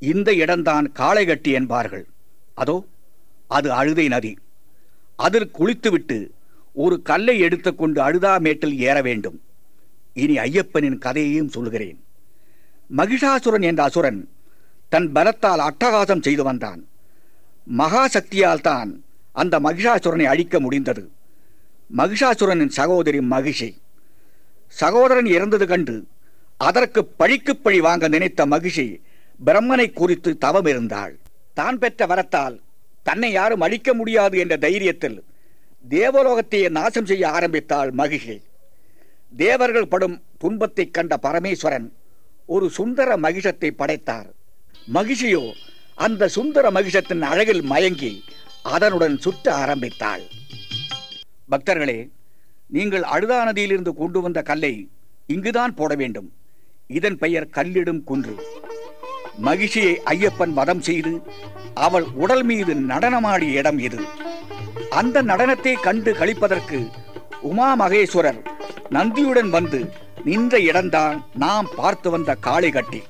இந்த இடம்தான் காளைகட்டி என்பார்கள். அதோ அது அழுதை நதி. அதில் குளித்துவிட்டு ஒரு கல்லை எடுத்துக்கொண்டு அழுதா மேட்டில் ஏற வேண்டும். இனி ஐயப்பனின் கதையையும் சொல்கிறேன் மகிஷாசுரன் என்ற அசுரன் தன் பலத்தால் அட்டகாசம் செய்து வந்தான். மகாசக்தியால் தான் அந்த மகிஷாசுரனை அழிக்க முடிந்தது. மகிஷாசுரனின் சகோதரி மகிஷை. சகோதரன் இறந்தது கண்டு அதற்கு பழிக்கு பழி வாங்க நினைத்த மகிஷை பிரம்மனை குறித்து தவம் இருந்தாள் தான் பெற்ற வரத்தால் தன்னை யாரும் அழிக்க முடியாது என்ற தைரியத்தில் தேவலோகத்தையே நாசம் செய்ய ஆரம்பித்தாள் மகிஷை. தேவர்கள் படும் துன்பத்தை கண்ட பரமேஸ்வரன் ஒரு சுந்தர மகிஷத்தை படைத்தார். மகிஷியோ அந்த சுந்தர மகிஷத்தின் அழகில் மயங்கி அதனுடன் சுற்ற ஆரம்பித்தாள். பக்தர்களே நீங்கள் அழுதா நதியிலிருந்து கொண்டு வந்த கல்லை இங்குதான் போட வேண்டும். இதன் பெயர் கல்லிடும் குன்று. மகிழ்ச்சியை ஐயப்பன் வதம் செய்து அவள் உடல் மீது நடனமாடிய இடம் இது. அந்த நடனத்தை கண்டு கழிப்பதற்கு உமா மகேஸ்வரர் நந்தியுடன் வந்து நின்ற இடம்தான் நாம் பார்த்து வந்த காளை கட்டி